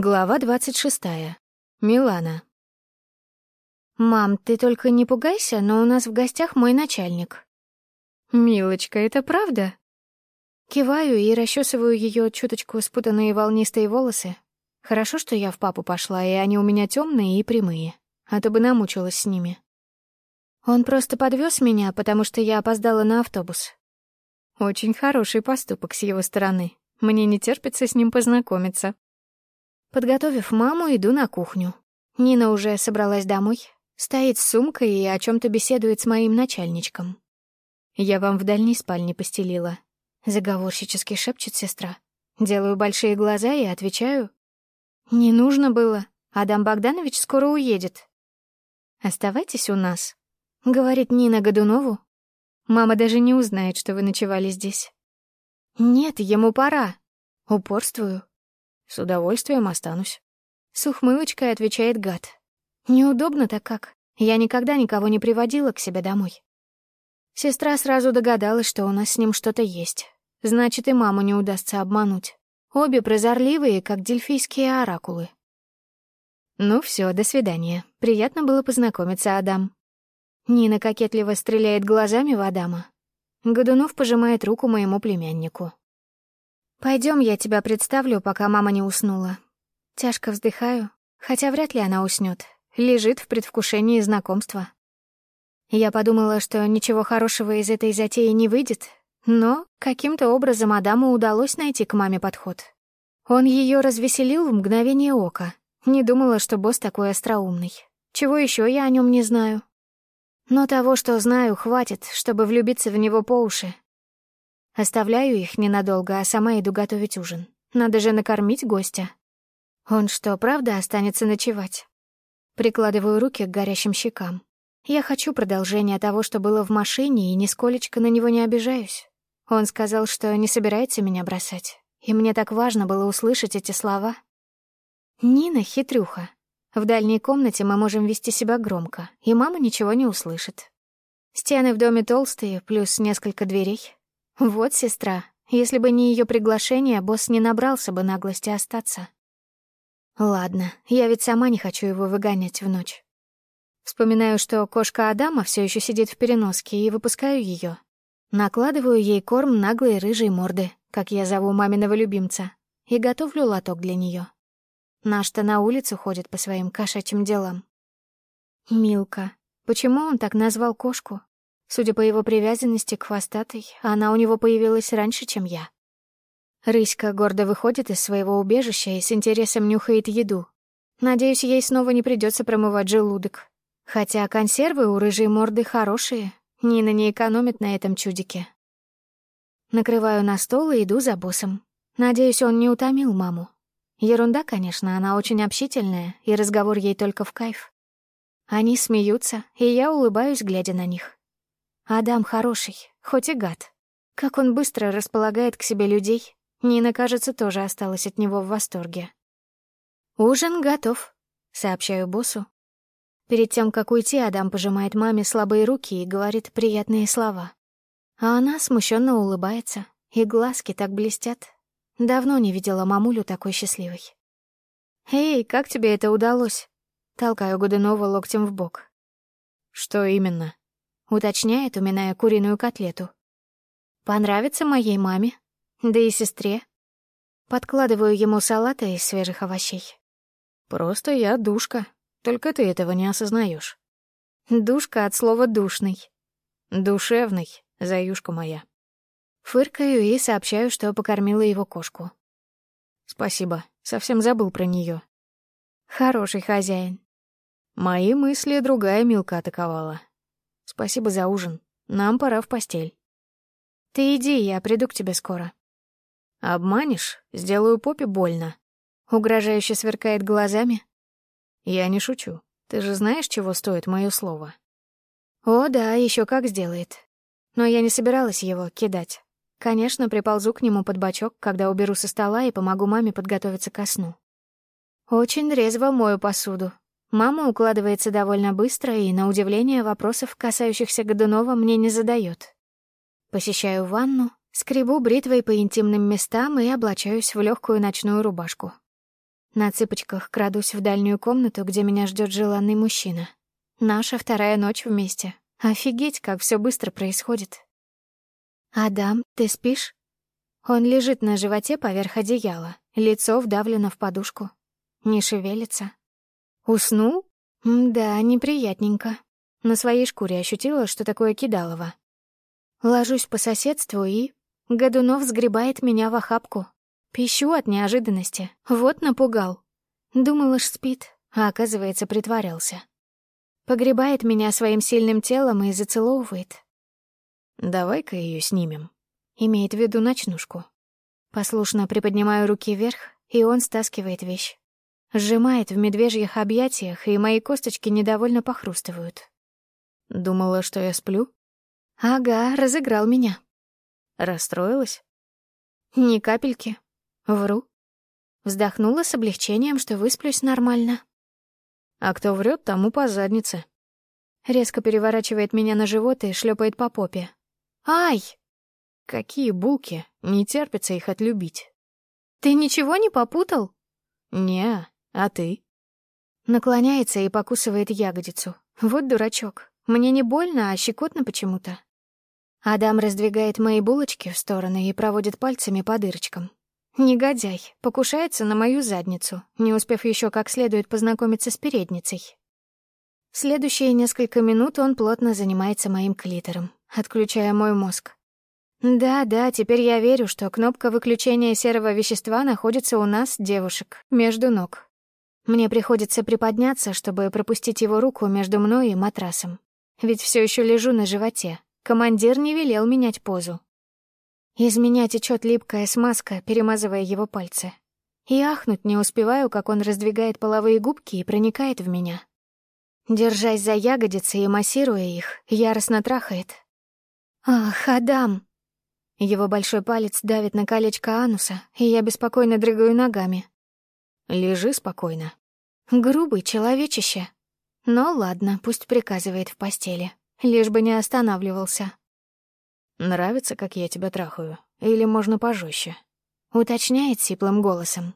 Глава двадцать шестая. Милана. «Мам, ты только не пугайся, но у нас в гостях мой начальник». «Милочка, это правда?» Киваю и расчесываю ее чуточку спутанные волнистые волосы. Хорошо, что я в папу пошла, и они у меня темные и прямые, а то бы намучилась с ними. Он просто подвез меня, потому что я опоздала на автобус. Очень хороший поступок с его стороны. Мне не терпится с ним познакомиться. Подготовив маму, иду на кухню. Нина уже собралась домой, стоит с сумкой и о чем то беседует с моим начальничком. «Я вам в дальней спальне постелила», — заговорщически шепчет сестра. Делаю большие глаза и отвечаю. «Не нужно было. Адам Богданович скоро уедет». «Оставайтесь у нас», — говорит Нина Годунову. «Мама даже не узнает, что вы ночевали здесь». «Нет, ему пора». Упорствую. С удовольствием останусь. С ухмылочкой отвечает гад. Неудобно-то как. Я никогда никого не приводила к себе домой. Сестра сразу догадалась, что у нас с ним что-то есть. Значит, и маму не удастся обмануть. Обе прозорливые, как дельфийские оракулы. Ну все, до свидания. Приятно было познакомиться, Адам. Нина кокетливо стреляет глазами в Адама. Годунов пожимает руку моему племяннику. Пойдем, я тебя представлю, пока мама не уснула. Тяжко вздыхаю, хотя вряд ли она уснет. Лежит в предвкушении знакомства. Я подумала, что ничего хорошего из этой затеи не выйдет, но каким-то образом Адаму удалось найти к маме подход. Он ее развеселил в мгновение ока. Не думала, что босс такой остроумный. Чего еще я о нем не знаю. Но того, что знаю, хватит, чтобы влюбиться в него по уши, Оставляю их ненадолго, а сама иду готовить ужин. Надо же накормить гостя. Он что, правда останется ночевать? Прикладываю руки к горящим щекам. Я хочу продолжения того, что было в машине, и нисколечко на него не обижаюсь. Он сказал, что не собирается меня бросать. И мне так важно было услышать эти слова. Нина — хитрюха. В дальней комнате мы можем вести себя громко, и мама ничего не услышит. Стены в доме толстые, плюс несколько дверей. Вот сестра. Если бы не ее приглашение, босс не набрался бы наглости остаться. Ладно, я ведь сама не хочу его выгонять в ночь. Вспоминаю, что кошка Адама все еще сидит в переноске, и выпускаю ее. Накладываю ей корм наглой рыжей морды, как я зову маминого любимца, и готовлю лоток для нее. Наш-то на улицу ходит по своим кошачьим делам. Милка. Почему он так назвал кошку? Судя по его привязанности к хвостатой, она у него появилась раньше, чем я. Рыська гордо выходит из своего убежища и с интересом нюхает еду. Надеюсь, ей снова не придется промывать желудок. Хотя консервы у рыжей морды хорошие, Нина не экономит на этом чудике. Накрываю на стол и иду за боссом. Надеюсь, он не утомил маму. Ерунда, конечно, она очень общительная, и разговор ей только в кайф. Они смеются, и я улыбаюсь, глядя на них. Адам хороший, хоть и гад. Как он быстро располагает к себе людей. Нина, кажется, тоже осталась от него в восторге. «Ужин готов», — сообщаю боссу. Перед тем, как уйти, Адам пожимает маме слабые руки и говорит приятные слова. А она смущенно улыбается, и глазки так блестят. Давно не видела мамулю такой счастливой. «Эй, как тебе это удалось?» Толкаю Годунова локтем в бок. «Что именно?» Уточняет, уминая куриную котлету. Понравится моей маме, да и сестре. Подкладываю ему салата из свежих овощей. Просто я душка, только ты этого не осознаешь. Душка от слова «душный». Душевный, заюшка моя. Фыркаю и сообщаю, что покормила его кошку. Спасибо, совсем забыл про нее. Хороший хозяин. Мои мысли другая Милка атаковала. Спасибо за ужин. Нам пора в постель. Ты иди, я приду к тебе скоро. Обманешь, сделаю попе больно. Угрожающе сверкает глазами. Я не шучу. Ты же знаешь, чего стоит мое слово? О, да, еще как сделает. Но я не собиралась его кидать. Конечно, приползу к нему под бочок, когда уберу со стола и помогу маме подготовиться ко сну. Очень резво мою посуду, Мама укладывается довольно быстро и, на удивление, вопросов, касающихся Годунова, мне не задает. Посещаю ванну, скребу бритвой по интимным местам и облачаюсь в легкую ночную рубашку. На цыпочках крадусь в дальнюю комнату, где меня ждет желанный мужчина. Наша вторая ночь вместе. Офигеть, как все быстро происходит. «Адам, ты спишь?» Он лежит на животе поверх одеяла, лицо вдавлено в подушку. Не шевелится. Уснул? Да, неприятненько. На своей шкуре ощутила, что такое кидалово. Ложусь по соседству и... Годунов сгребает меня в охапку. Пищу от неожиданности. Вот напугал. Думала ж спит, а оказывается притворялся. Погребает меня своим сильным телом и зацеловывает. «Давай-ка ее снимем», Имеет в виду ночнушку. Послушно приподнимаю руки вверх, и он стаскивает вещь. Сжимает в медвежьих объятиях, и мои косточки недовольно похрустывают. Думала, что я сплю? Ага, разыграл меня. Расстроилась? Ни капельки. Вру. Вздохнула с облегчением, что высплюсь нормально. А кто врет, тому по заднице. Резко переворачивает меня на живот и шлепает по попе. Ай! Какие булки, не терпится их отлюбить. Ты ничего не попутал? Не, а ты? Наклоняется и покусывает ягодицу. Вот дурачок. Мне не больно, а щекотно почему-то. Адам раздвигает мои булочки в стороны и проводит пальцами по дырочкам. Негодяй, покушается на мою задницу, не успев еще как следует познакомиться с передницей. Следующие несколько минут он плотно занимается моим клитором, отключая мой мозг. Да-да, теперь я верю, что кнопка выключения серого вещества находится у нас, девушек, между ног. Мне приходится приподняться, чтобы пропустить его руку между мной и матрасом. Ведь все еще лежу на животе. Командир не велел менять позу. Из меня течет липкая смазка, перемазывая его пальцы. И ахнуть не успеваю, как он раздвигает половые губки и проникает в меня. Держась за ягодицы и массируя их, яростно трахает. «Ах, Адам!» Его большой палец давит на колечко ануса, и я беспокойно дрыгаю ногами. «Лежи спокойно». Грубый человечище. Но ладно, пусть приказывает в постели, лишь бы не останавливался. «Нравится, как я тебя трахаю? Или можно пожестче? Уточняет сиплым голосом.